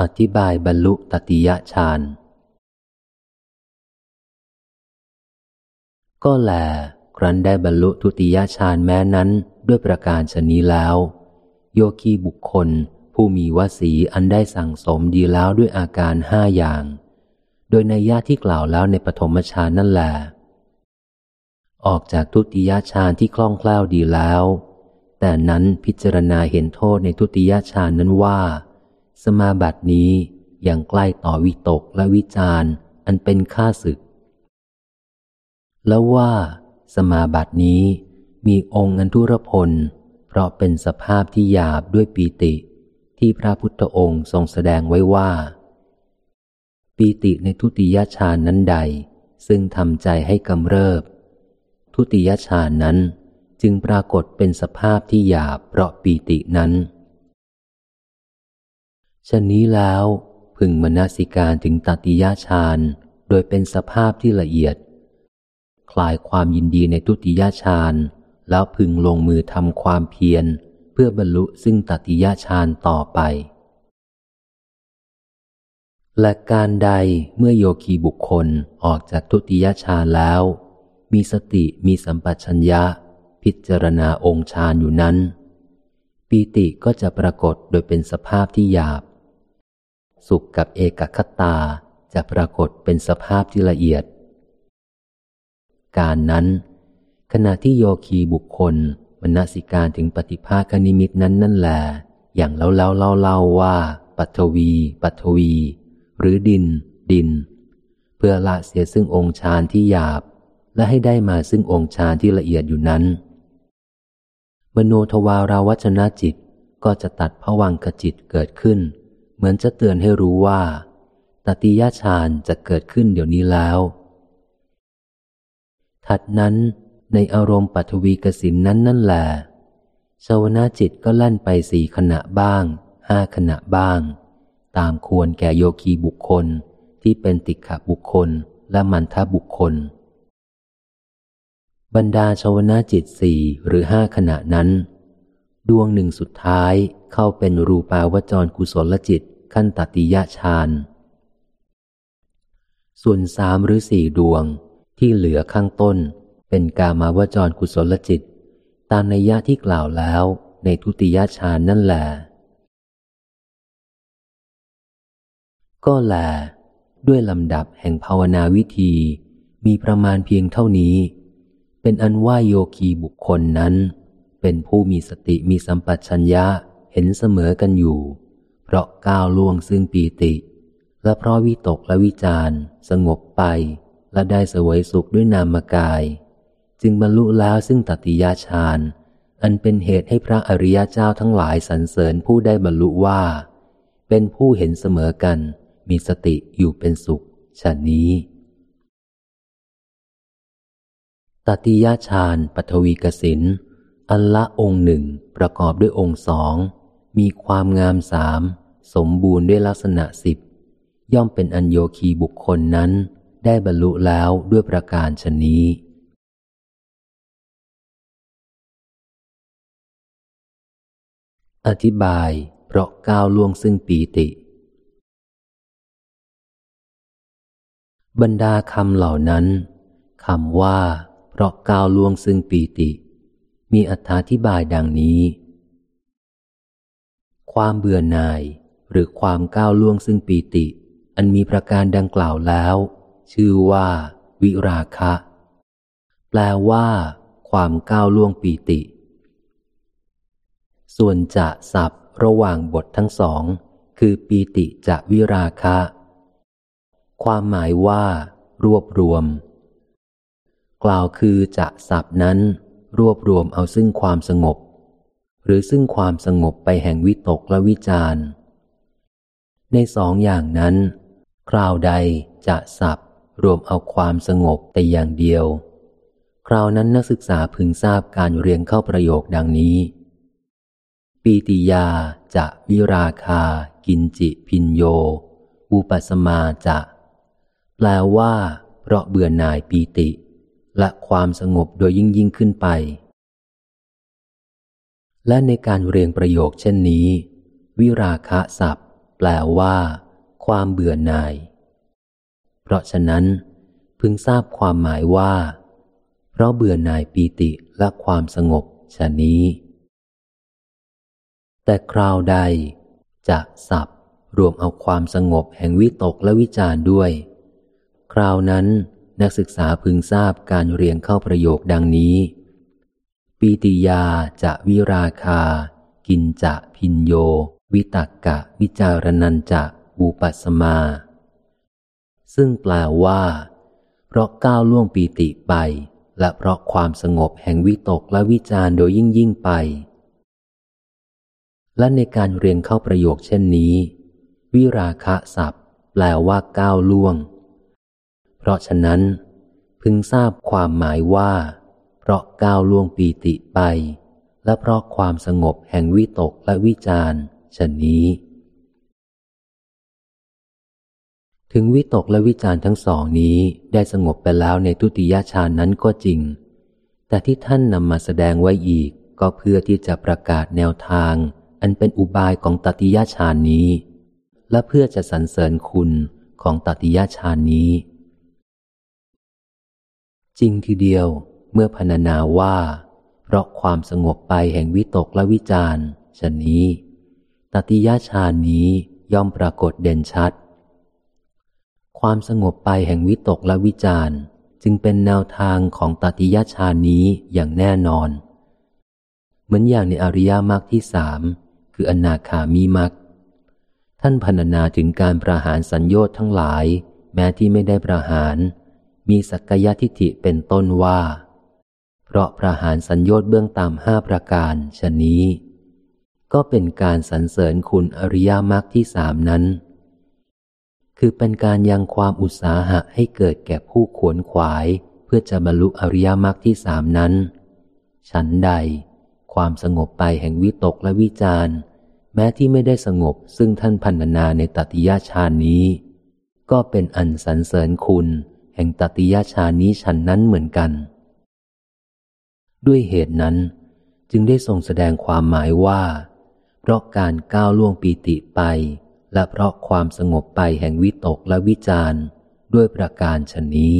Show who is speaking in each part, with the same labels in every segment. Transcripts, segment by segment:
Speaker 1: อธิบายบรรลุตติยฌานก็แล ครั้นได้บรรลุทุติยฌานแม้นั้นด้วยประการชนี้แล้ว โยคีบุคคลผู้มีวสีอันได้สั่งสมดีแล้วด้วยอาการห้าอย่าง โดยในญาที่กล่าวแล้วในปฐมฌานนั่นแหละออกจากทุติยฌานที่คล่องแคล่วดีแล้ว แต่นั้นพิจารณาเห็นโทษในทุติยฌานนั้นว่า สมาบัตินี้ยังใกล้ต่อวิตกและวิจารอันเป็นค่าศึก แล้วว่า สมาบัตินี้มีองค์อันทุรพล เพราะเป็นสภาพที่หยาบด้วยปีติ ที่พระพุทธองค์ทรงแสดงไว้ว่า ปีติในทุติยฌานนั้นใด ซึ่งทำใจให้กำเริบ ทุติยฌานนั้นจึงปรากฏเป็นสภาพที่หยาบเพราะปีตินั้น ชนนี้แล้วพึงมนสิการถึงตติยฌานโดยเป็นสภาพที่ละเอียด คลายความยินดีในทุติยฌานแล้วพึงลงมือทำความเพียร เพื่อบรรลุซึ่งตติยฌานต่อไป และการใดเมื่อโยคีบุคคลออกจากทุติยฌานแล้ว มีสติมีสัมปชัญญะ พิจารณาองค์ฌานอยู่นั้น ปีติก็จะปรากฏโดยเป็นสภาพที่หยาบ สุขกับเอกคตาจะปรากฏเป็นสภาพที่ละเอียด การนั้น ขณะที่โยคีบุคคลมนสิการถึงปฏิภาคนิมิตนั้นนั่นแหละอย่างเล่าเล่าเล่าเล่าว่า ปัทวี ปัทวี หรือดิน ดิน เพื่อละเสียซึ่งองค์ฌานที่หยาบ และให้ได้มาซึ่งองค์ฌานที่ละเอียดอยู่นั้น มโนทวาราวัชนะจิตก็จะตัดผวังขจิตเกิดขึ้น มือนจะเตือนให้รู้ว่าตติยฌานจะเกิดขึ้นเดี๋ยวนี้แล้ว ถัดนั้นในอารมณ์ปัทวีกสินนั้นนั่นแหละชาวนาจิตก็ลั่นไปสี่ขณะบ้าง ห้าขณะบ้าง ตามควรแก่โยคีบุคคลที่เป็นติขะบุคคลและมันทบุคคล บรรดาชาวนาจิตสี่หรือห้าขณะนั้น ดวงหนึ่งสุดท้ายเข้าเป็นรูปาวจรกุศลจิต ขั้นตติยะฌาน ส่วนสามหรือสี่ดวงที่เหลือข้างต้น เป็นกามาวจรกุศลจิต ตามในยะที่กล่าวแล้วในทุติยฌานนั่นแหละก็แล ด้วยลำดับแห่งภาวนาวิธีมีประมาณเพียงเท่านี้ เป็นอันว่าโยคีบุคคลนั้น เป็นผู้มีสติมีสัมปชัญญะเห็นเสมอกันอยู่ ราะก้าวล่วงซึ่งปีติ และเพราะวิตกและวิจารสงบไป และได้สวยสุขด้วยนามกาย จึงบรรลุแล้วซึ่งตติยาฌานอันเป็นเหตุให้พระอริยเจ้าทั้งหลายสรรเสริญผู้ได้บรรลุว่า เป็นผู้เห็นเสมอกัน มีสติอยู่เป็นสุขชนนี้ตติยาฌานปฐวีกสินอันละองค์หนึ่งประกอบด้วยองค์สองมีความงามสาม สมบูรณ์ด้วยลักษณะสิบย่อมเป็นอัญโยคีบุคคลนั้น ได้บรรลุแล้วด้วยประการชนนี้ อธิบาย เพราะก้าวล่วงซึ่งปีติ บรรดาคำเหล่านั้นคำว่า เพราะก้าวล่วงซึ่งปีติ มีอธิบายดังนี้ ความเบื่อหน่าย หรือความก้าวล่วงซึ่งปีติ อันมีประการดังกล่าวแล้ว ชื่อว่า วิราคะ แปลว่า ความก้าวล่วงปีติ ส่วนจะสับระหว่างบททั้งสอง คือปีติจะวิราคะ ความหมายว่า รวบรวม กล่าวคือจะสับนั้น รวบรวมเอาซึ่งความสงบ หรือซึ่งความสงบไปแห่งวิตกและวิจาร ในสองอย่างนั้น คราวใดจะสับรวมเอาความสงบแต่อย่างเดียว คราวนั้นนักศึกษาพึงทราบการเรียงเข้าประโยคดังนี้ ปีติยาจะวิราคา กินจิพินโย อุปสมาจะ แปลว่า เพราะเบื่อหน่ายปีติ และความสงบโดยยิ่งยิ่งขึ้นไป และในการเรียงประโยคเช่นนี้ วิราคะศัพ ลว่า ความเบื่อหน่าย เพราะฉะนั้น พึงทราบความหมายว่า เพราะเบื่อหน่ายปีติและความสงบชะนี้ แต่คราวใดจะสับรวมเอาความสงบแห่งวิตกและวิจารด้วย คราวนั้นนักศึกษาพึงทราบการเรียงเข้าประโยคดังนี้ ปีติยาจะวิราคา กินจะพินโย วิตักกะวิจารนันจะบูปัสมา ซึ่งแปลว่า เพราะก้าวล่วงปีติไป และเพราะความสงบแห่งวิตกและวิจารโดยยิ่งยิ่งไป และในการเรียงเข้าประโยคเช่นนี้ วิราคะศัพท์ แปลว่าก้าวล่วง เพราะฉะนั้น พึงทราบความหมายว่า เพราะก้าวล่วงปีติไป และเพราะความสงบแห่งวิตกและวิจาร ชนนี้ ถึงวิตกและวิจารทั้งสองนี้ได้สงบไปแล้วในทุติยฌานนั้นก็จริง แต่ที่ท่านนำมาแสดงไว้อีกก็เพื่อที่จะประกาศแนวทาง อันเป็นอุบายของตติยฌานนี้ และเพื่อจะสรรเสริญคุณของตติยฌานนี้ จริงทีเดียวเมื่อพรรณนาว่า เพราะความสงบไปแห่งวิตกและวิจารชนนี้ ตติยฌานนี้ย่อมปรากฏเด่นชัด ความสงบไปแห่งวิตกและวิจารจึงเป็นแนวทางของตติยฌานนี้อย่างแน่นอน เหมือนอย่างในอริยมรรคที่สามคืออนาคามีมรรคท่านพรรณนาถึงการประหารสัญญต์ทั้งหลาย แม้ที่ไม่ได้ประหาร มีสักยะทิฏฐิเป็นต้นว่า เพราะประหารสัญญต์เบื้องต่ำห้าประการชนนี้ ก็เป็นการสรรเสริญคุณอริยมรรคที่สามนั้น คือเป็นการยังความอุตสาหะให้เกิดแก่ผู้ขวนขวาย เพื่อจะบรรลุอริยมรรคที่สามนั้น ฉันใด ความสงบไปแห่งวิตกและวิจารแม้ที่ไม่ได้สงบซึ่งท่านพันนาในตติยาชานี้ ก็เป็นอันสรรเสริญคุณ แห่งตติยชานี้ฉันนั้นเหมือนกัน ด้วยเหตุนั้น จึงได้ทรงแสดงความหมายว่า เพราะการก้าวล่วงปีติไป และเพราะความสงบไปแห่งวิตกและวิจารด้วยประการชนนี้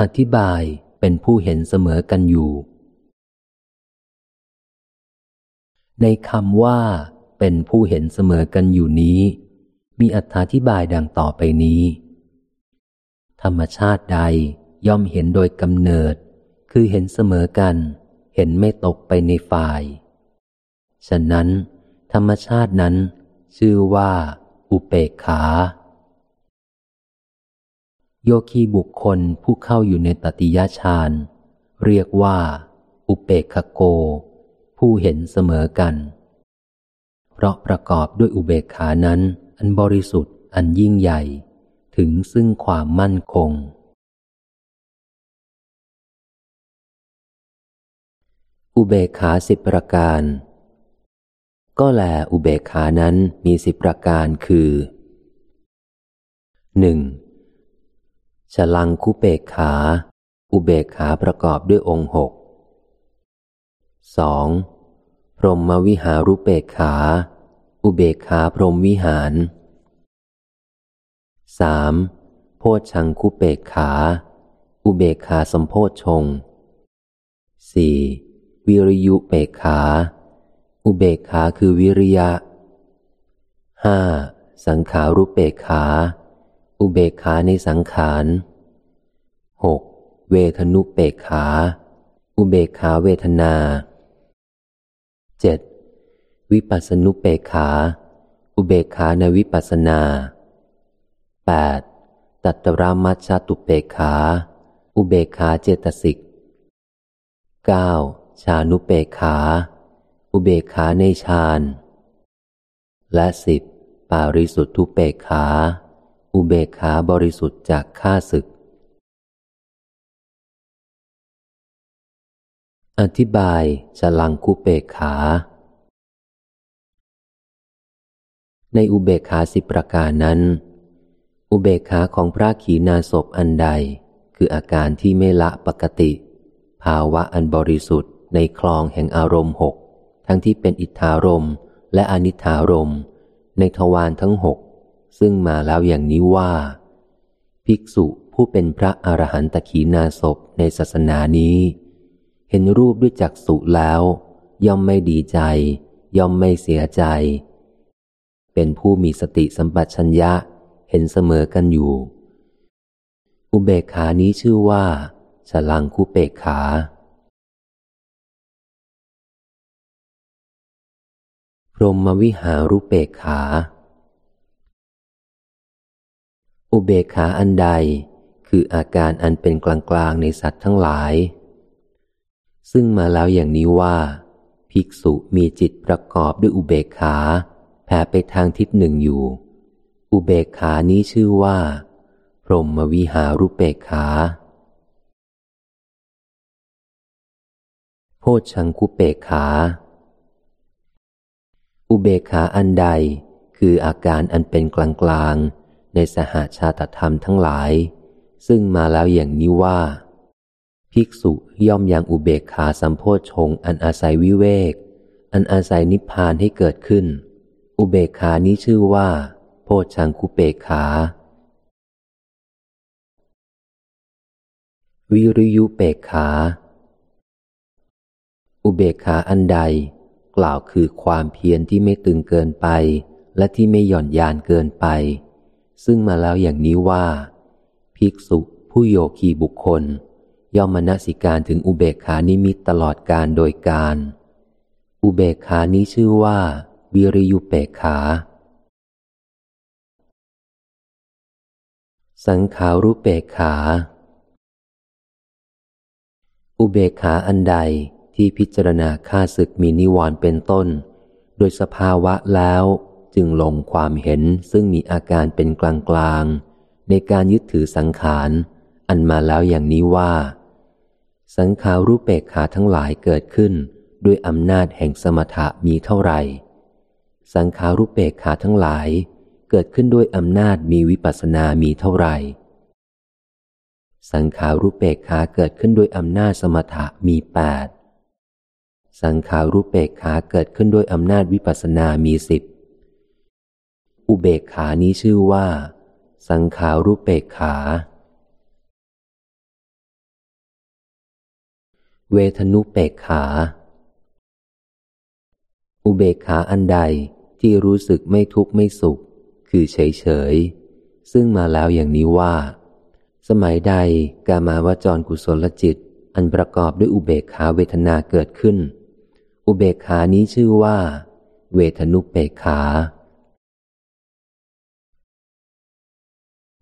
Speaker 1: อธิบายเป็นผู้เห็นเสมอกันอยู่ ในคำว่า เป็นผู้เห็นเสมอกันอยู่นี้ มีอธิบายดังต่อไปนี้ ธรรมชาติใดย่อมเห็นโดยกำเนิด คือเห็นเสมอกัน เห็นไม่ตกไปในฝ่าย ฉะนั้น ธรรมชาตินั้น ชื่อว่า อุเปกขา โยคีบุคคลผู้เข้าอยู่ในตติยฌานเรียกว่า อุเปกขโก ผู้เห็นเสมอกัน เพราะประกอบด้วยอุเบกขานั้น อันบริสุทธิ์อันยิ่งใหญ่ ถึงซึ่งความมั่นคง อุเบกขาสิบประการ ก็แลอุเบกขานั้นมีสิบประการคือหนึ่งฉลังคุเบกขา อุเบกขาประกอบด้วยองค์หกสองพรหมวิหารุเปกขา อุเบกขาพรหมวิหารสามโพชังคุเปกขา อุเบกขาสมโพชงสี่ วิริยุเปกขา อุเบกขาคือวิริยะห้าสังขารุเปกขา อุเบกขาในสังขารหกเวทนุเปกขา อุเบกขาเวทนาเจ็ดวิปัสนุเปขา อุเบกขาในวิปัสนาแปดตัตรามัชชตุเปขา อุเบกขาเจตสิกเก้า ชานุเปขา อุเบกขาในฌาน และสิบปาริสุทธุเปขา อุเบกขาบริสุทธิ์จากข้าศึก อธิบายฉลังคุเปกขา ในอุเบกขาสิบประการนั้น อุเบกขาของพระขีณาสพอันใด คืออาการที่ไม่ละปกติ ภาวะอันบริสุทธิ์ ในคลองแห่งอารมณ์หกทั้งที่เป็นอิทธารมและอนิธารมในทวารทั้งหกซึ่งมาแล้วอย่างนี้ว่า ภิกษุผู้เป็นพระอรหันตขีนาศพในศาสนานี้ เห็นรูปด้วยจักษุแล้ว ย่อมไม่ดีใจ ย่อมไม่เสียใจ เป็นผู้มีสติสัมปชัญญะเห็นเสมอกันอยู่ อุเบกขานี้ชื่อว่า ฉลังคุเปกขา รมวิหารุเปกขา อุเบกขาอันใดคืออาการอันเป็นกลางๆในสัตว์ทั้งหลาย ซึ่งมาแล้วอย่างนี้ว่า ภิกษุมีจิตประกอบด้วยอุเบกขาแผ่ไปทางทิศหนึ่งอยู่ อุเบกขานี้ชื่อว่า พรหมวิหารุเปกขาโพชังคุเปกขา อุเบกขาอันใดคืออาการอันเป็นกลางๆในสหาชาตธรรมทั้งหลาย ซึ่งมาแล้วอย่างนี้ว่า ภิกษุย่อมยังอุเบกขาสัมโพชงอันอาศัยวิเวก อันอาศัยนิพพานให้เกิดขึ้น อุเบกขานี้ชื่อว่า โพชังคุเปกขา วิริยุเปกขา อุเบกขาอันใด กล่าวคือความเพียรที่ไม่ตึงเกินไป และที่ไม่หย่อนยานเกินไป ซึ่งมาแล้วอย่างนี้ว่า ภิกษุผู้โยคีบุคคล ย่อมมนสิการถึงอุเบกขานิมิตตลอดการโดยการ อุเบกขานี้ชื่อว่า วิริยุเปกขา สังขารุเปกขา อุเบกขาอันใด ที่พิจารณาค่าศึกมีนิวรณ์เป็นต้น โดยสภาวะแล้วจึงลงความเห็นซึ่งมีอาการเป็นกลางกลางในการยึดถือสังขาร อันมาแล้วอย่างนี้ว่า สังขารูปเปกขาทั้งหลายเกิดขึ้น ด้วยอำนาจแห่งสมถะมีเท่าไหร่ สังขารูปเปกขาทั้งหลาย เกิดขึ้นด้วยอำนาจมีวิปัสสนามีเท่าไหร่ สังขารูปเปกขาเกิดขึ้นด้วยอำนาจสมถะมีแปด สังขารูปเปกขาเกิดขึ้นด้วยอำนาจวิปัสนามีสิบอุเบกขานี้ชื่อว่า สังขารุเปกขา เวทนุเปกขา อุเบกขาอันใดที่รู้สึกไม่ทุกข์ไม่สุข คือเฉยเฉยซึ่งมาแล้วอย่างนี้ว่า สมัยใดกามาวจรกุศลจิต อันประกอบด้วยอุเบกขาเวทนาเกิดขึ้น อุเบกขานี้ชื่อว่า เวทนุเปกขา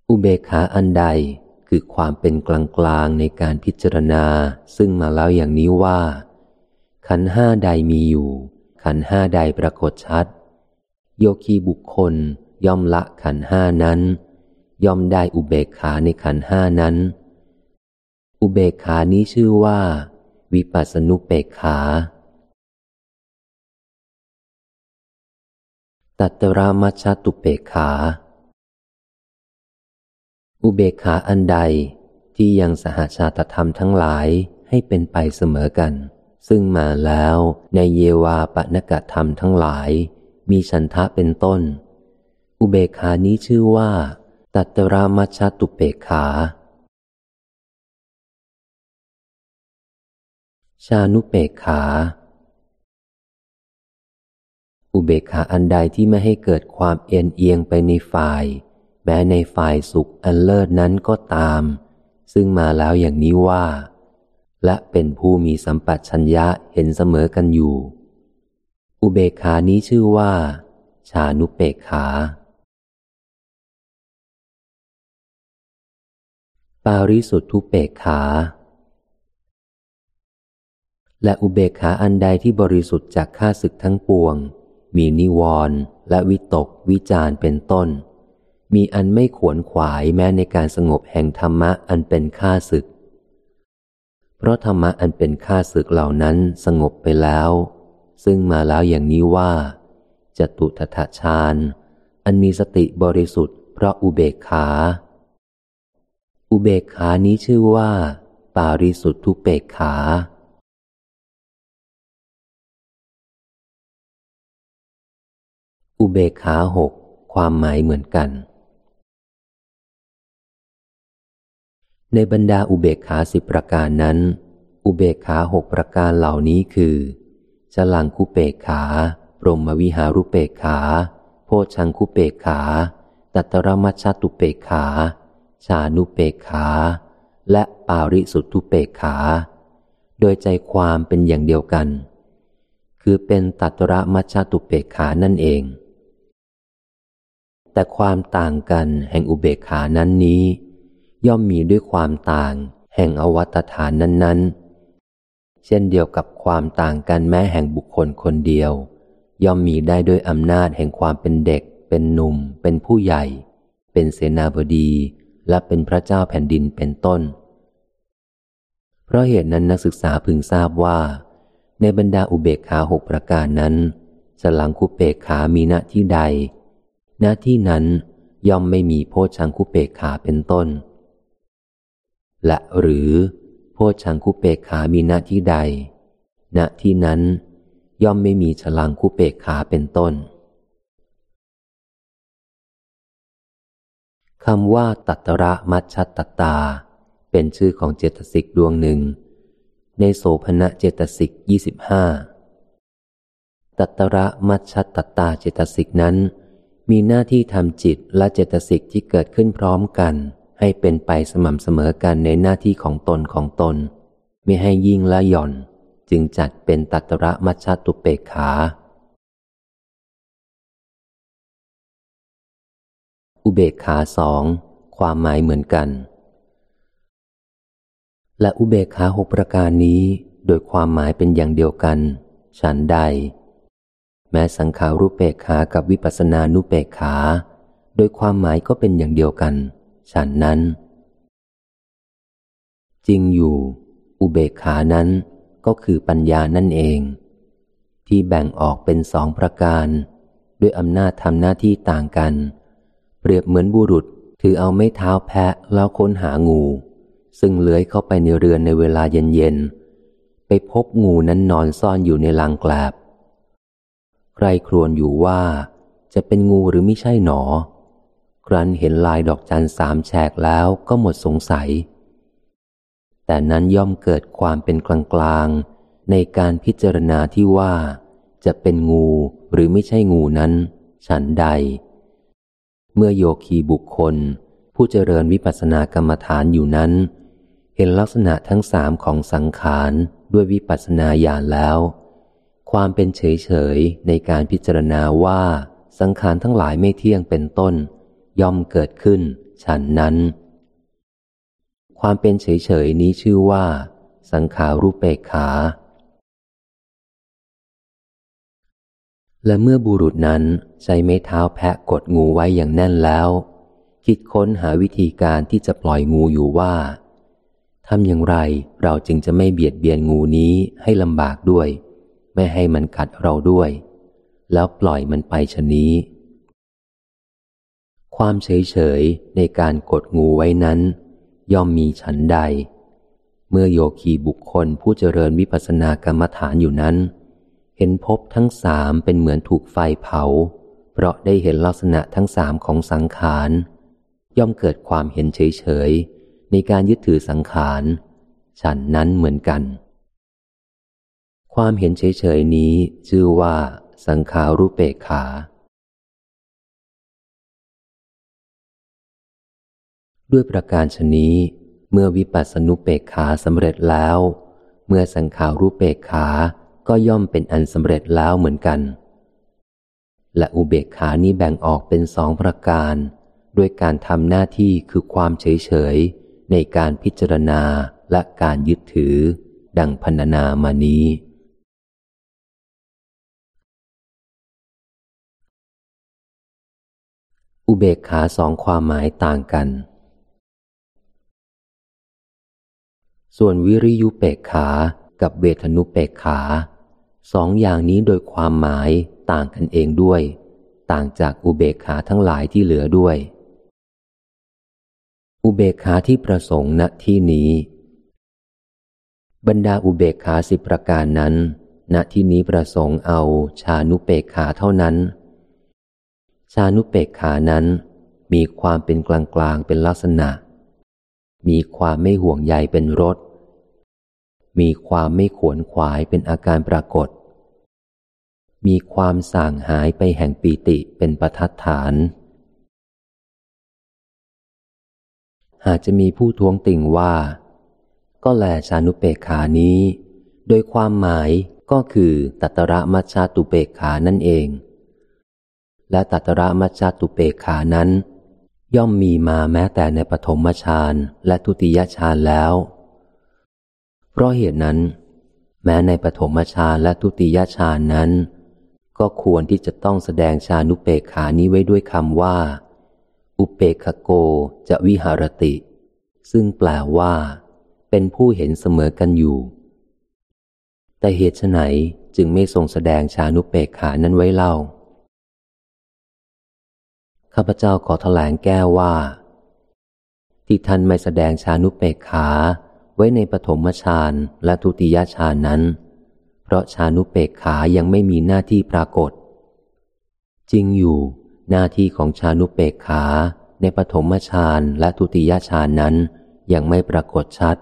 Speaker 1: อุเบกขาอันใดคือความเป็นกลางกลางในการพิจารณา ซึ่งมาแล้วอย่างนี้ว่า ขันห้าใดมีอยู่ ขันห้าใดปรากฏชัด โยคีบุคคลย่อมละขันห้านั้น ย่อมได้อุเบกขาในขันห้านั้น อุเบกขานี้ชื่อว่า วิปัสสนุเปกขา ตัตรามัชตุเปขา อุเบกขาอันใดที่ยังสหาชาตธรรมทั้งหลายให้เป็นไปเสมอกัน ซึ่งมาแล้วในเยวาปนกธรรมทั้งหลาย มีฉันทะเป็นต้น อุเบกขานี้ชื่อว่า ตัตรามัชตุเปขา ชานุเปกขา อุเบกขาอันใดที่ไม่ให้เกิดความเอ็นเอียงไปในฝ่าย แม้ในฝ่ายสุขอันเลิศนั้นก็ตาม ซึ่งมาแล้วอย่างนี้ว่า และเป็นผู้มีสัมปัชัญญะเห็นเสมอกันอยู่ อุเบกขานี้ชื่อว่า ชานุเปกขาปาริสุทธุเปกขา และอุเบกขาอันใดที่บริสุทธิ์จากข้าศึกทั้งปวง มีนิวรณ์และวิตกวิจารเป็นต้น มีอันไม่ขวนขวายแม้ในการสงบแห่งธรรมะอันเป็นข้าศึก เพราะธรรมะอันเป็นข้าศึกเหล่านั้นสงบไปแล้ว ซึ่งมาแล้วอย่างนี้ว่าจตุทถฌานอันมีสติบริสุทธิ์เพราะอุเบกขา อุเบกขานี้ชื่อว่า ปาริสุทธุเปกขา อุเบกขาหกความหมายเหมือนกัน ในบรรดาอุเบกขาสิบประการนั้น อุเบกขาหกประการเหล่านี้คือจลังคุเปกขา ปรมวิหารุเปกขา โพชังคุเปกขา ตัตรมัชตุเปกขา ชานุเปกขา และปาริสุทธุเปกขา โดยใจความเป็นอย่างเดียวกัน คือเป็นตัตรมัชตุเปกขานั่นเอง แต่ความต่างกันแห่งอุเบกขานั้นนี้ ย่อมมีด้วยความต่างแห่งอวัตฐานนั้น ๆ เช่นเดียวกับความต่างกันแม้แห่งบุคคลคนเดียว ย่อมมีได้ด้วยอำนาจแห่งความเป็นเด็ก เป็นหนุ่ม เป็นผู้ใหญ่ เป็นเสนาบดี และเป็นพระเจ้าแผ่นดินเป็นต้น เพราะเหตุนั้นนักศึกษาพึงทราบว่า ในบรรดาอุเบกขาหกประการนั้นสลังคุเปกขามีหน้าที่ใด หน้าที่นั้นย่อมไม่มีโพชังคุเปกขาเป็นต้น และหรือโพชังคุเปกขามีหน้าที่ใด ณที่นั้นย่อมไม่มีฉลังคุเปกขาเป็นต้นคำว่าตัตระมัชชัตตา เป็นชื่อของเจตสิกดวงหนึ่ง ในโสภณะเจตสิกยี่สิบห้าตัตระมัชชัตตาเจตสิกนั้น มีหน้าที่ทำจิตและเจตสิกที่เกิดขึ้นพร้อมกัน ให้เป็นไปสม่ำเสมอกันในหน้าที่ของตนของตน ไม่ให้ยิ่งและหย่อน จึงจัดเป็นตัตระมัชตุเปกขา อุเบกขาสองความหมายเหมือนกัน และอุเบกขาหกประการนี้โดยความหมายเป็นอย่างเดียวกัน ฉันใด แม้สังขารูปเปกขากับวิปัสนานุเปกขา โดยความหมายก็เป็นอย่างเดียวกัน ฉันนั้น จริงอยู่ อุเบกขานั้นก็คือปัญญานั่นเอง ที่แบ่งออกเป็นสองประการ ด้วยอำนาจทำหน้าที่ต่างกัน เปรียบเหมือนบุรุษถือเอาไม้เท้าแพะแล้วค้นหางู ซึ่งเลื้อยเข้าไปในเรือนในเวลาเย็นๆไปพบงูนั้นนอนซ่อนอยู่ในลังแกลบ ใครครวญอยู่ว่า จะเป็นงูหรือไม่ใช่หนอ ครั้นเห็นลายดอกจันสามแฉกแล้วก็หมดสงสัย แต่นั้นย่อมเกิดความเป็นกลางๆ ในการพิจารณาที่ว่า จะเป็นงูหรือไม่ใช่งูนั้น ฉันใด เมื่อโยคีบุคคล ผู้เจริญวิปัสสนากรรมฐานอยู่นั้น เห็นลักษณะทั้งสามของสังขารด้วยวิปัสสนาญาณแล้ว ความเป็นเฉยๆในการพิจารณาว่าสังขารทั้งหลายไม่เที่ยงเป็นต้น ย่อมเกิดขึ้น ฉันนั้น ความเป็นเฉยๆนี้ชื่อว่า สังขารูปเปกขา และเมื่อบุรุษนั้นใช้ไม้เท้าแพะกดงูไว้อย่างแน่นแล้ว คิดค้นหาวิธีการที่จะปล่อยงูอยู่ว่าทำอย่างไรเราจึงจะไม่เบียดเบียนงูนี้ให้ลำบากด้วย ไม่ให้มันกัดเราด้วย แล้วปล่อยมันไปชนี้ ความเฉยๆในการกดงูไว้นั้น ย่อมมีฉันใด เมื่อโยคีบุคคลผู้เจริญวิปัสสนากรรมฐานอยู่นั้น เห็นพบทั้งสามเป็นเหมือนถูกไฟเผา เพราะได้เห็นลักษณะทั้งสามของสังขาร ย่อมเกิดความเห็นเฉยๆในการยึดถือสังขาร ฉันนั้นเหมือนกัน ความเห็นเฉยๆนี้ชื่อว่า สังขารูปเปกขา ด้วยประการชนี้ เมื่อวิปัสสนุเปกขาสำเร็จแล้ว เมื่อสังขารูปเปกขาก็ย่อมเป็นอันสำเร็จแล้วเหมือนกัน และอุเบกขานี้แบ่งออกเป็นสองประการ ด้วยการทำหน้าที่คือความเฉยเฉยในการพิจารณาและการยึดถือ ดังพันนามานี้ อุเบกขาสองความหมายต่างกัน ส่วนวิริยุเปกขากับเวทนุเปกขา สองอย่างนี้โดยความหมายต่างกันเองด้วย ต่างจากอุเบกขาทั้งหลายที่เหลือด้วย อุเบกขาที่ประสงค์ณที่นี้ บรรดาอุเบกขาสิบประการนั้น ณที่นี้ประสงค์เอาชานุเปกขาเท่านั้น ชานุเปกขานั้น มีความเป็นกลางกลางเป็นลักษณะ มีความไม่ห่วงใยเป็นรส มีความไม่ขวนขวายเป็นอาการปรากฏ มีความส่างหายไปแห่งปีติเป็นประทัดฐาน หากจะมีผู้ท้วงติ่งว่า ก็แลชานุเปกขานี้ โดยความหมายก็คือตัตระมัชชาตุเปกขานั่นเอง และตัตระมัชฌตุเปกขานั้น ย่อมมีมาแม้แต่ในปฐมฌานและทุติยฌานแล้ว เพราะเหตุนั้น แม้ในปฐมฌานและทุติยฌานนั้น ก็ควรที่จะต้องแสดงชานุเปกขานี้ไว้ด้วยคำว่า อุเปกขโกจะวิหารติ ซึ่งแปลว่า เป็นผู้เห็นเสมอกันอยู่ แต่เหตุไฉนจึงไม่ทรงแสดงชานุเปกขานั้นไว้เล่า ข้าพเจ้าขอถแถลงแก้ว่า ที่ท่านไม่แสดงชานุเปกขาไว้ในปฐมฌานและทุติยฌานนั้น เพราะชานุเปกขายังไม่มีหน้าที่ปรากฏ จริงอยู่หน้าที่ของชานุเปกขาในปฐมฌานและทุติยฌานนั้นยังไม่ปรากฏชัด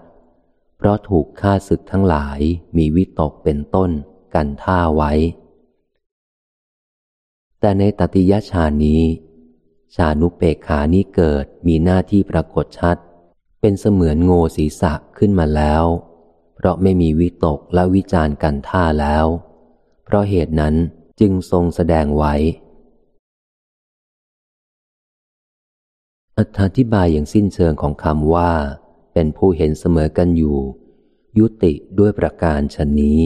Speaker 1: เพราะถูกฆ่าศึกทั้งหลายมีวิตกเป็นต้นกันท่าไว้ แต่ในตติยฌานนี้ ชานุเปกขานี้เกิดมีหน้าที่ปรากฏชัด เป็นเสมือนโง่ศีรษะขึ้นมาแล้ว เพราะไม่มีวิตกและวิจารกันท่าแล้ว เพราะเหตุนั้นจึงทรงแสดงไว้ อธิบายอย่างสิ้นเชิงของคำว่า เป็นผู้เห็นเสมอกันอยู่ ยุติด้วยประการชนนี้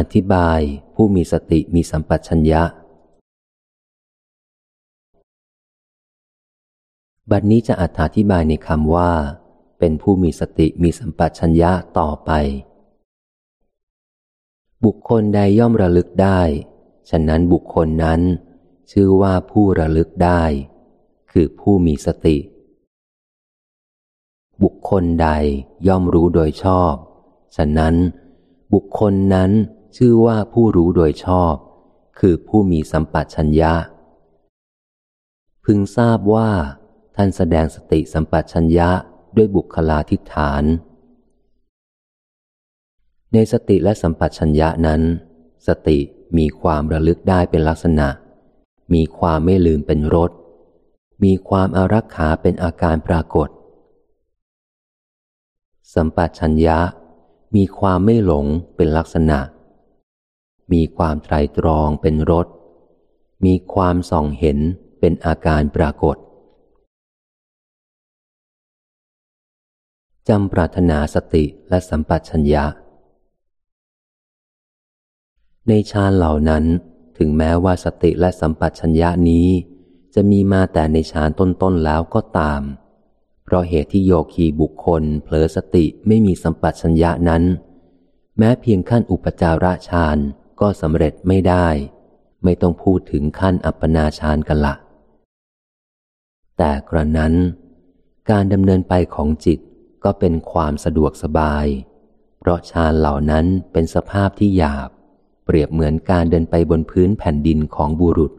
Speaker 1: อธิบายผู้มีสติมีสัมปชัญญะ บัดนี้จะอธิบายในคำว่า เป็นผู้มีสติมีสัมปชัญญะต่อไป บุคคลใดย่อมระลึกได้ ฉะนั้นบุคคลนั้น ชื่อว่าผู้ระลึกได้ คือผู้มีสติ บุคคลใดย่อมรู้โดยชอบ ฉะนั้นบุคคลนั้น ชื่อว่าผู้รู้โดยชอบ คือผู้มีสัมปัชัญญะ พึงทราบว่า ท่านแสดงสติสัมปัชัญญะด้วยบุคลาธิฐาน ในสติและสัมปัชัญญะนั้น สติมีความระลึกได้เป็นลักษณะ มีความไม่ลืมเป็นรสมีความอารักขาเป็นอาการปรากฏ สัมปัชัญญะมีความไม่หลงเป็นลักษณะ มีความไตรตรองเป็นรส มีความส่องเห็นเป็นอาการปรากฏ จำปรารถนาสติและสัมปชัญญะ ในฌานเหล่านั้น ถึงแม้ว่าสติและสัมปชัญญะนี้ จะมีมาแต่ในฌานต้นๆแล้วก็ตาม เพราะเหตุที่โยคีบุคคลเผลอสติไม่มีสัมปชัญญะนั้น แม้เพียงขั้นอุปจาระฌาน ก็สำเร็จไม่ได้ ไม่ต้องพูดถึงขั้นอัปปนาฌานกันละ แต่กระนั้น การดำเนินไปของจิตก็เป็นความสะดวกสบาย เพราะฌานเหล่านั้นเป็นสภาพที่หยาบ เปรียบเหมือนการเดินไปบนพื้นแผ่นดินของบุรุษ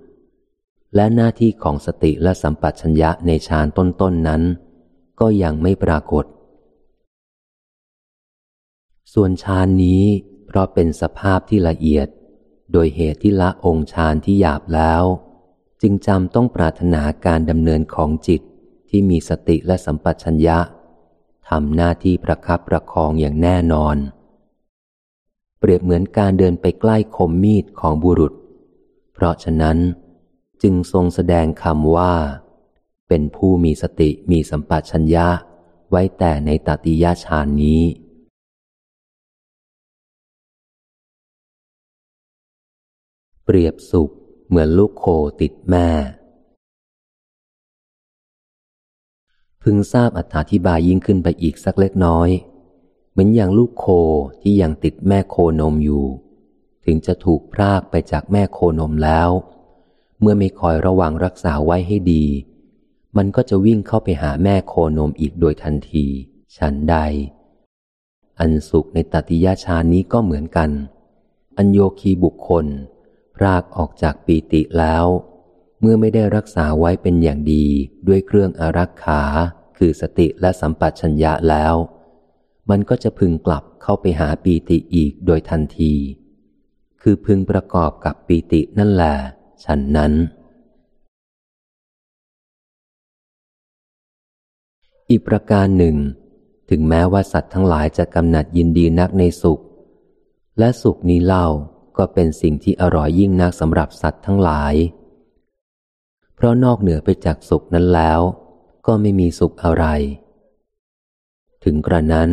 Speaker 1: และหน้าที่ของสติและสัมปชัญญะในฌานต้นๆนนั้น ก็ยังไม่ปรากฏส่วนฌานนี้ เพราะเป็นสภาพที่ละเอียด โดยเหตุที่ละองค์ฌานที่หยาบแล้ว จึงจำต้องปรารถนาการดำเนินของจิตที่มีสติและสัมปชัญญะทำหน้าที่ประคับประคองอย่างแน่นอน เปรียบเหมือนการเดินไปใกล้คมมีดของบุรุษ เพราะฉะนั้นจึงทรงแสดงคำว่า เป็นผู้มีสติมีสัมปชัญญะไว้แต่ในตติยะฌานนี้ เปรียบสุขเหมือนลูกโคติดแม่ พึงทราบอธิบายยิ่งขึ้นไปอีกสักเล็กน้อย เหมือนอย่างลูกโคที่ยังติดแม่โคนมอยู่ ถึงจะถูกพรากไปจากแม่โคนมแล้ว เมื่อไม่คอยระวังรักษาไว้ให้ดี มันก็จะวิ่งเข้าไปหาแม่โคนมอีกโดยทันที ฉันใด อันสุขในตติยาชานี้ก็เหมือนกัน อันโยคีบุคคล พรากออกจากปีติแล้ว เมื่อไม่ได้รักษาไว้เป็นอย่างดีด้วยเครื่องอารักขา คือสติและสัมปชัญญะแล้ว มันก็จะพึงกลับเข้าไปหาปีติอีกโดยทันที คือพึงประกอบกับปีตินั่นแหละฉันนั้น อีกประการหนึ่ง ถึงแม้ว่าสัตว์ทั้งหลายจะกำหนัดยินดีนักในสุข และสุขนี้เล่า ก็เป็นสิ่งที่อร่อยยิ่งนักสำหรับสัตว์ทั้งหลาย เพราะนอกเหนือไปจากสุขนั้นแล้ว ก็ไม่มีสุขอะไร ถึงกระนั้น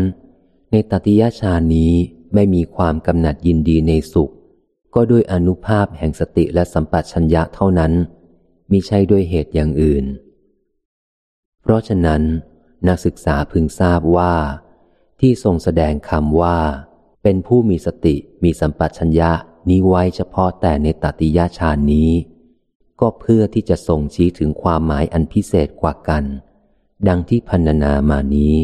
Speaker 1: ในตติยชานี้ไม่มีความกำหนัดยินดีในสุข ก็ด้วยอนุภาพแห่งสติและสัมปชัญญะเท่านั้นมิใช่ด้วยเหตุอย่างอื่น เพราะฉะนั้น นักศึกษาพึงทราบว่า ที่ทรงแสดงคำว่า เป็นผู้มีสติมีสัมปชัญญะ นี้ไว้เฉพาะแต่ในตติยาชานี้ ก็เพื่อที่จะส่งชี้ถึงความหมายอันพิเศษกว่ากัน ดังที่พันนามานี้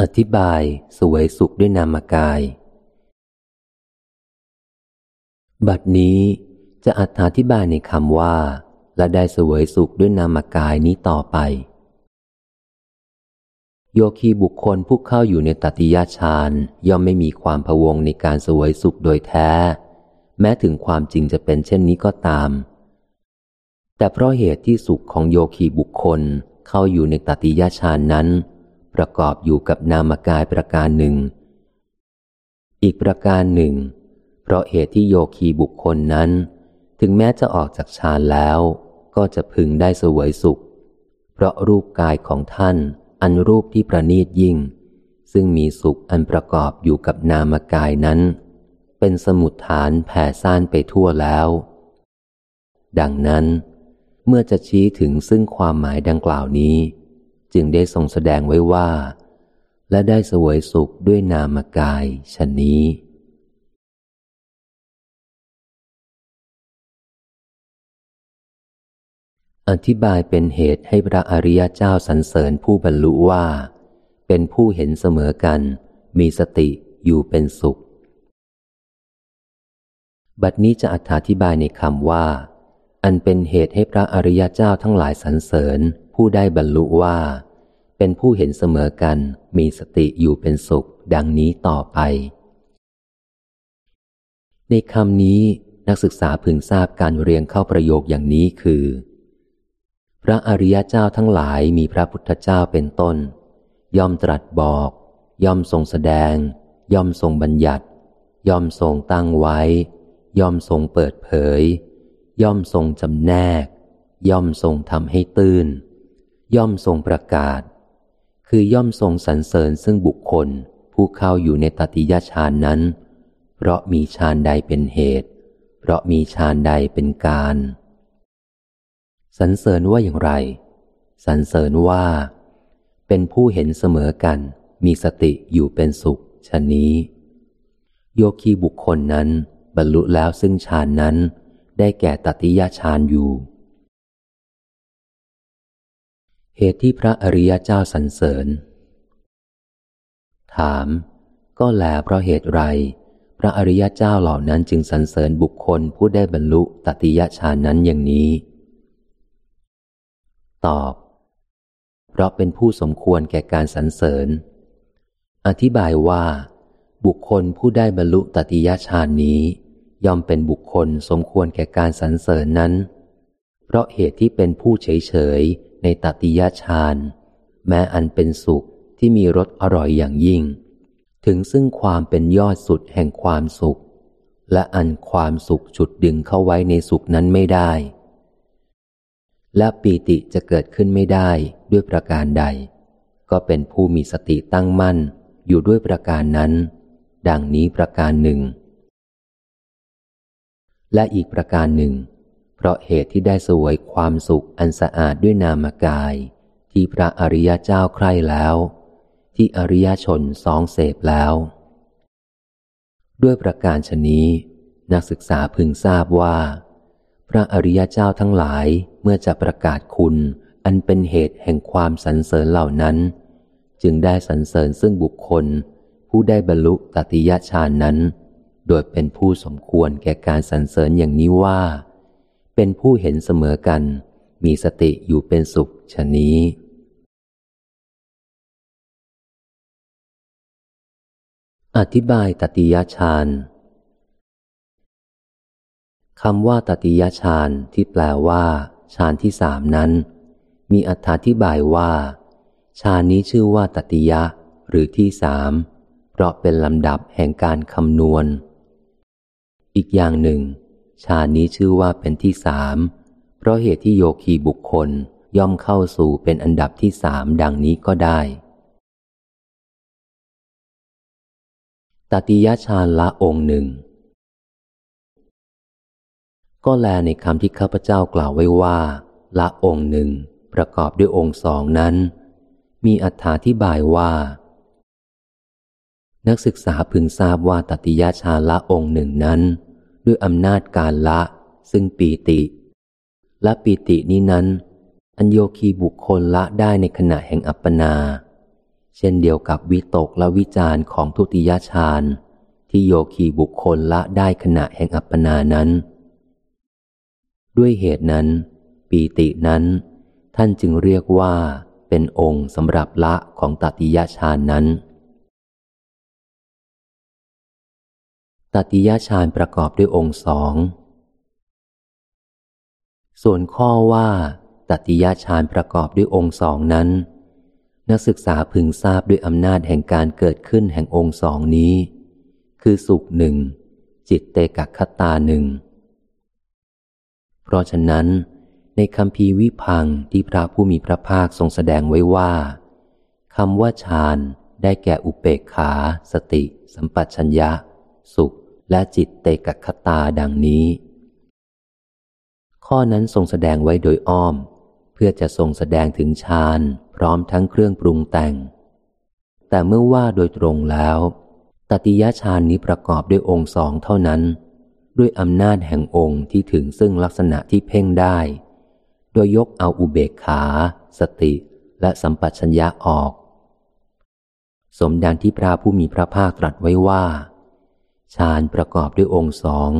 Speaker 1: อธิบายสวยสุขด้วยนามกาย บัดนี้จะอธิบายในคำว่า และได้สวยสุขด้วยนามกายนี้ต่อไป โยคีบุคคลผู้เข้าอยู่ในตติยาฌานย่อมไม่มีความพวงในการสวยสุขโดยแท้ แม้ถึงความจริงจะเป็นเช่นนี้ก็ตาม แต่เพราะเหตุที่สุขของโยคีบุคคลเข้าอยู่ในตติยาฌานนั้น ประกอบอยู่กับนามกายประการหนึ่ง อีกประการหนึ่ง เพราะเหตุที่โยคีบุคคลนั้น ถึงแม้จะออกจากฌานแล้ว ก็จะพึงได้สวยสุข เพราะรูปกายของท่าน อันรูปที่ประณีตยิ่ง ซึ่งมีสุขอันประกอบอยู่กับนามกายนั้น เป็นสมุดฐานแผ่ซ่านไปทั่วแล้ว ดังนั้น เมื่อจะชี้ถึงซึ่งความหมายดังกล่าวนี้ จึงได้ทรงแสดงไว้ว่า และได้สวยสุขด้วยนามกายชนนี้ อธิบายเป็นเหตุให้พระอริยเจ้าสรรเสริญผู้บรรลุว่า เป็นผู้เห็นเสมอกัน มีสติอยู่เป็นสุข บัดนี้จะอธิบายในคำว่า อันเป็นเหตุให้พระอริยเจ้าทั้งหลายสรรเสริญ ผู้ได้บรรลุว่า เป็นผู้เห็นเสมอกัน มีสติอยู่เป็นสุข ดังนี้ต่อไป ในคำนี้นักศึกษาพึงทราบการเรียงเข้าประโยคอย่างนี้คือ พระอริยเจ้าทั้งหลายมีพระพุทธเจ้าเป็นต้น ย่อมตรัสบอก ย่อมทรงแสดง ย่อมทรงบัญญัติ ย่อมทรงตั้งไว้ ย่อมทรงเปิดเผย ย่อมทรงจำแนก ย่อมทรงทำให้ตื้นย่อมทรงประกาศ คือย่อมทรงสรรเสริญซึ่งบุคคลผู้เข้าอยู่ในตติยฌานนั้น เพราะมีฌานใดเป็นเหตุ เพราะมีฌานใดเป็นการ สรรเสริญว่าอย่างไรสรรเสริญว่า เป็นผู้เห็นเสมอกัน มีสติอยู่เป็นสุขชนนี้ โยคีบุคคลนั้น บรรลุแล้วซึ่งฌานนั้น ได้แก่ตติยฌานอยู่ เหตุที่พระอริยเจ้าสรรเสริญ ถาม ก็แลเพราะเหตุไร พระอริยเจ้าเหล่านั้นจึงสรรเสริญบุคคลผู้ได้บรรลุตติยฌานนั้นอย่างนี้ ตอบ เพราะเป็นผู้สมควรแก่การสรรเสริญ อธิบายว่า บุคคลผู้ได้บรรลุตติยฌานนี้ ย่อมเป็นบุคคลสมควรแก่การสรรเสริญนั้น เพราะเหตุที่เป็นผู้เฉยเฉยในตติยฌานแม้อันเป็นสุขที่มีรสอร่อยอย่างยิ่ง ถึงซึ่งความเป็นยอดสุดแห่งความสุข และอันความสุขจุดดึงเข้าไว้ในสุขนั้นไม่ได้ และปีติจะเกิดขึ้นไม่ได้ด้วยประการใด ก็เป็นผู้มีสติตั้งมั่นอยู่ด้วยประการนั้น ดังนี้ประการหนึ่ง และอีกประการหนึ่ง เพราะเหตุที่ได้สวยความสุขอันสะอาดด้วยนามกาย ที่พระอริยเจ้าใคร่แล้ว ที่อริยชนสองเสพแล้ว ด้วยประการชนี้ นักศึกษาพึงทราบว่า พระอริยเจ้าทั้งหลายเมื่อจะประกาศคุณ อันเป็นเหตุแห่งความสรรเสริญเหล่านั้น จึงได้สรรเสริญซึ่งบุคคล ผู้ได้บรรลุตติยฌานนั้น โดยเป็นผู้สมควรแก่การสรรเสริญอย่างนี้ว่า เป็นผู้เห็นเสมอกัน มีสติอยู่เป็นสุขชนี้อธิบายตติยฌาน คำว่าตติยฌานที่แปลว่าฌานที่สามนั้น มีอธิบายว่าฌานนี้ชื่อว่าตติยะ หรือที่สาม เพราะเป็นลำดับแห่งการคำนวณ อีกอย่างหนึ่งฌานนี้ชื่อว่าเป็นที่สามเพราะเหตุที่โยคีบุคคลย่อมเข้าสู่เป็นอันดับที่สามดังนี้ก็ได้ ตติยฌานละองค์หนึ่ง ก็แลในคำที่ข้าพเจ้ากล่าวไว้ว่า ละองค์หนึ่งประกอบด้วยองค์สองนั้น มีอัธิบายว่า นักศึกษาพึงทราบว่าตติยาชาละองค์หนึ่งนั้น ด้วยอำนาจการละ ซึ่งปีติ และปีตินี้นั้น อัญโยคีบุคคลละได้ในขณะแห่งอัปปนา เช่นเดียวกับวิตกและวิจารของทุติยฌานที่โยคีบุคคลละได้ขณะแห่งอัปปนานั้น ด้วยเหตุนั้น ปีตินั้น ท่านจึงเรียกว่าเป็นองค์สำหรับละของตติยฌานนั้น ตติยฌานประกอบด้วยองค์สอง ส่วนข้อว่าตติยฌานประกอบด้วยองค์สองนั้น นักศึกษาพึงทราบด้วยอำนาจแห่งการเกิดขึ้นแห่งองค์สองนี้ คือสุขหนึ่งจิตเตกัคตาหนึ่ง เพราะฉะนั้น ในคำพีวิพังที่พระผู้มีพระภาคทรงแสดงไว้ว่าคำว่าฌานได้แก่อุเปกขา สติ สัมปชัญญะ สุข และจิตเตกคตาดังนี้ ข้อนั้นทรงแสดงไว้โดยอ้อม เพื่อจะทรงแสดงถึงฌานพร้อมทั้งเครื่องปรุงแต่ง แต่เมื่อว่าโดยตรงแล้ว ตติยฌานนี้ประกอบด้วยองค์สองเท่านั้น ด้วยอำนาจแห่งองค์ที่ถึงซึ่งลักษณะที่เพ่งได้ โดยยกเอาอุเบกขา สติ และสัมปชัญญะออก สมดังที่พระผู้มีพระภาคตรัสไว้ว่า ฌานประกอบด้วยองค์สอง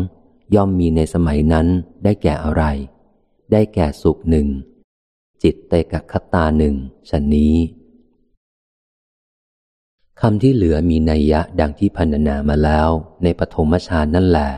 Speaker 1: ย่อมมีในสมัยนั้นได้แก่อะไร ได้แก่สุขหนึ่ง จิตเตกคตาหนึ่งชนนี้คำที่เหลือมีนัยยะดังที่พันนามาแล้วในปฐมฌานนั่นแหละ